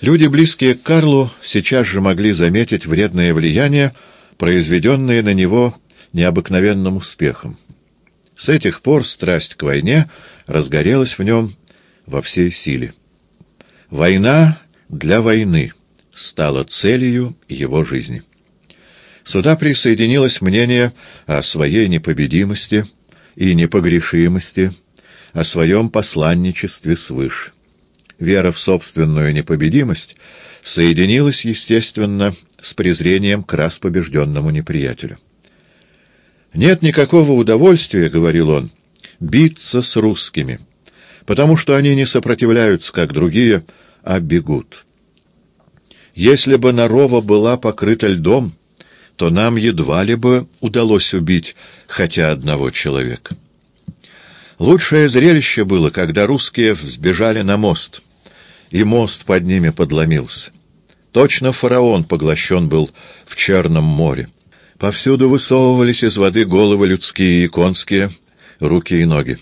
Люди, близкие к Карлу, сейчас же могли заметить вредное влияние, произведенное на него необыкновенным успехом. С этих пор страсть к войне разгорелась в нем во всей силе. Война для войны стала целью его жизни. Сюда присоединилось мнение о своей непобедимости и непогрешимости, о своем посланничестве свыше. Вера в собственную непобедимость соединилась, естественно, с презрением к раз побежденному неприятелю. «Нет никакого удовольствия, — говорил он, — биться с русскими, потому что они не сопротивляются, как другие, а бегут. Если бы Нарова была покрыта льдом, то нам едва ли бы удалось убить хотя одного человека. Лучшее зрелище было, когда русские взбежали на мост, и мост под ними подломился. Точно фараон поглощен был в Черном море. Повсюду высовывались из воды головы людские и конские, руки и ноги.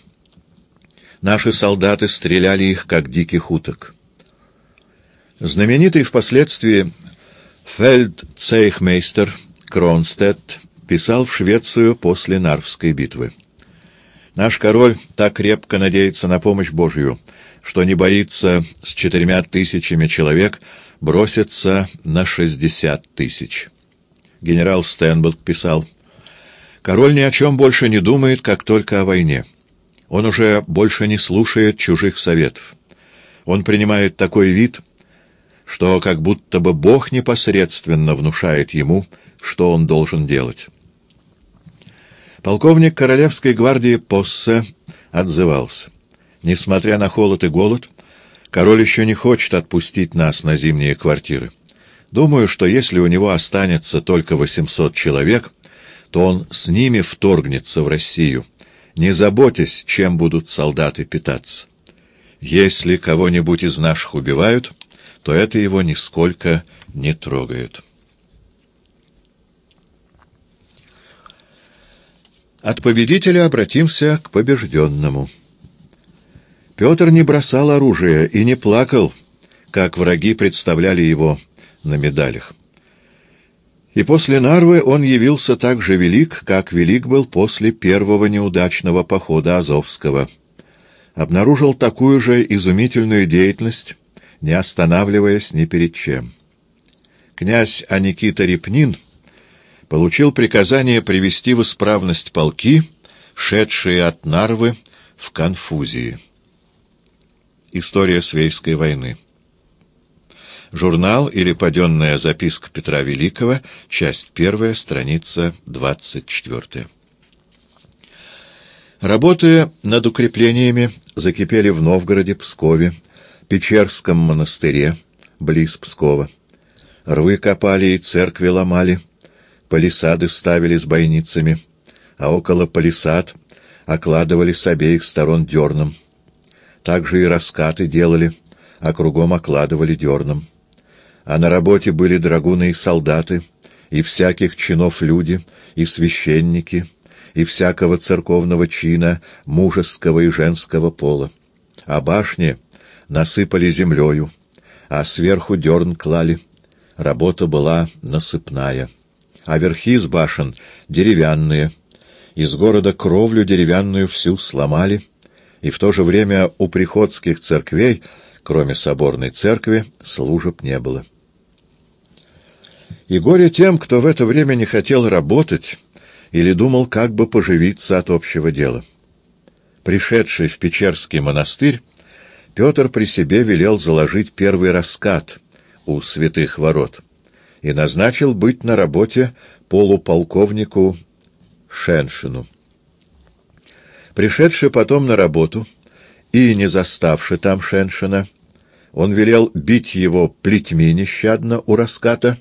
Наши солдаты стреляли их, как диких уток. Знаменитый впоследствии фельдцейхмейстер Кронстедт писал в Швецию после Нарвской битвы. Наш король так крепко надеется на помощь Божью, что не боится с четырьмя тысячами человек броситься на шестьдесят тысяч. Генерал Стенберг писал, «Король ни о чем больше не думает, как только о войне. Он уже больше не слушает чужих советов. Он принимает такой вид, что как будто бы Бог непосредственно внушает ему, что он должен делать». Полковник Королевской гвардии Поссе отзывался. Несмотря на холод и голод, король еще не хочет отпустить нас на зимние квартиры. Думаю, что если у него останется только 800 человек, то он с ними вторгнется в Россию, не заботясь, чем будут солдаты питаться. Если кого-нибудь из наших убивают, то это его нисколько не трогает. От победителя обратимся к побежденному. Петр не бросал оружие и не плакал, как враги представляли его на медалях. И после Нарвы он явился так же велик, как велик был после первого неудачного похода Азовского. Обнаружил такую же изумительную деятельность, не останавливаясь ни перед чем. Князь Аникита Репнин получил приказание привести в исправность полки, шедшие от Нарвы в конфузии. История Свейской войны. Журнал или паденная записка Петра Великого, часть первая, страница 24. Работы над укреплениями закипели в Новгороде, Пскове, Печерском монастыре, близ Пскова. Рвы копали и церкви ломали, палисады ставили с бойницами, а около палисад окладывали с обеих сторон дерном. Также и раскаты делали, а кругом окладывали дерном. А на работе были драгуны и солдаты, и всяких чинов люди, и священники, и всякого церковного чина, мужеского и женского пола. А башни насыпали землею, а сверху дерн клали. Работа была насыпная. А верхи с башен деревянные. Из города кровлю деревянную всю сломали — и в то же время у приходских церквей, кроме соборной церкви, служеб не было. И горе тем, кто в это время не хотел работать или думал, как бы поживиться от общего дела. Пришедший в Печерский монастырь, Петр при себе велел заложить первый раскат у святых ворот и назначил быть на работе полуполковнику Шеншину. Пришедший потом на работу и не заставший там Шеншина, он велел бить его плетьми нещадно у раската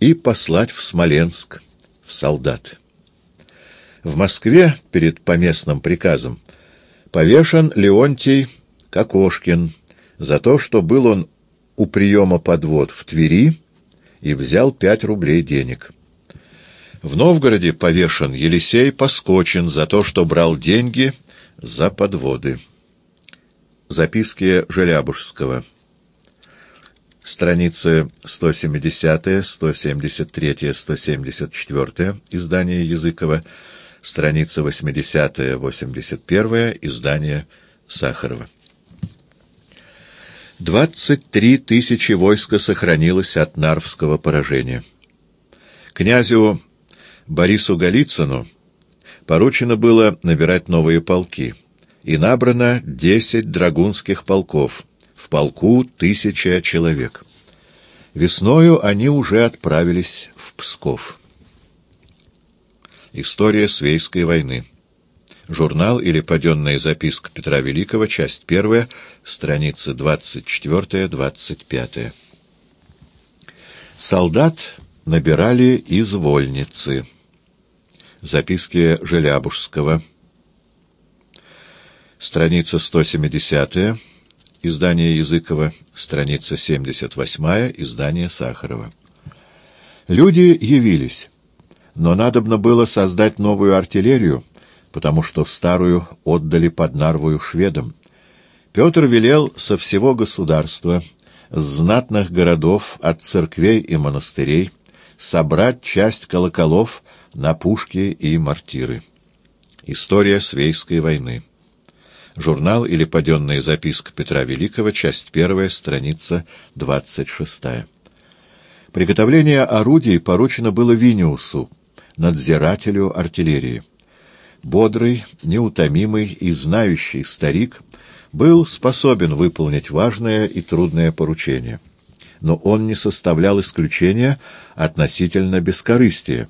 и послать в Смоленск, в солдаты. В Москве перед поместным приказом повешен Леонтий Кокошкин за то, что был он у приема подвод в Твери и взял пять рублей денег. В Новгороде повешен Елисей Поскочин за то, что брал деньги за подводы. Записки Желябужского. Страницы 170, 173, 174 издание Языкова, страница 80, 81 издание Сахарова. 23 тысячи войска сохранилось от Нарвского поражения. Князю Борису Голицыну поручено было набирать новые полки, и набрано 10 драгунских полков, в полку тысяча человек. Весною они уже отправились в Псков. История Свейской войны. Журнал или паденная записка Петра Великого, часть первая, страницы 24-25. Солдат набирали из вольницы. Записки Желябужского. Страница 170 издание Языкова, страница 78 издание Сахарова. Люди явились, но надобно было создать новую артиллерию, потому что старую отдали под Нарвою шведам. Петр велел со всего государства, с знатных городов, от церквей и монастырей, собрать часть колоколов на пушки и мортиры. История Свейской войны. Журнал или паденная записка Петра Великого, часть первая, страница 26. Приготовление орудий поручено было Виниусу, надзирателю артиллерии. Бодрый, неутомимый и знающий старик был способен выполнить важное и трудное поручение. Но он не составлял исключения относительно бескорыстия,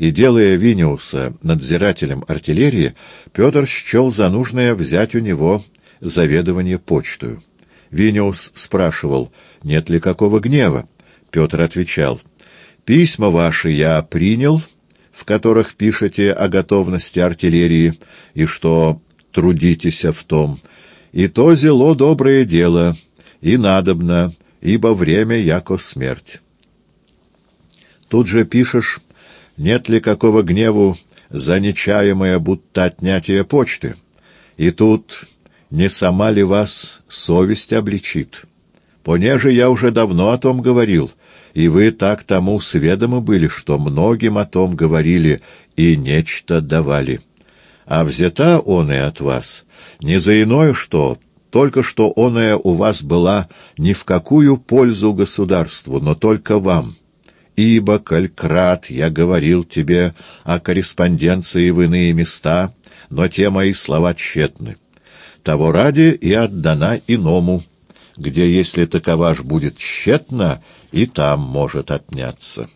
и, делая Виниуса надзирателем артиллерии, Петр счел за нужное взять у него заведование почтою. Виниус спрашивал, нет ли какого гнева. Петр отвечал, «Письма ваши я принял, в которых пишете о готовности артиллерии и что трудитесь в том, и то зело доброе дело, и надобно, ибо время яко смерть». Тут же пишешь нет ли какого гневу за нечаемое будто отнятие почты? И тут не сама ли вас совесть обличит? Понеже я уже давно о том говорил, и вы так тому сведомы были, что многим о том говорили и нечто давали. А взята он и от вас не за иное что, только что оная у вас была ни в какую пользу государству, но только вам» ибо, коль крат я говорил тебе о корреспонденции в иные места, но те мои слова тщетны. Того ради и отдана иному, где, если такова ж будет тщетна, и там может отняться».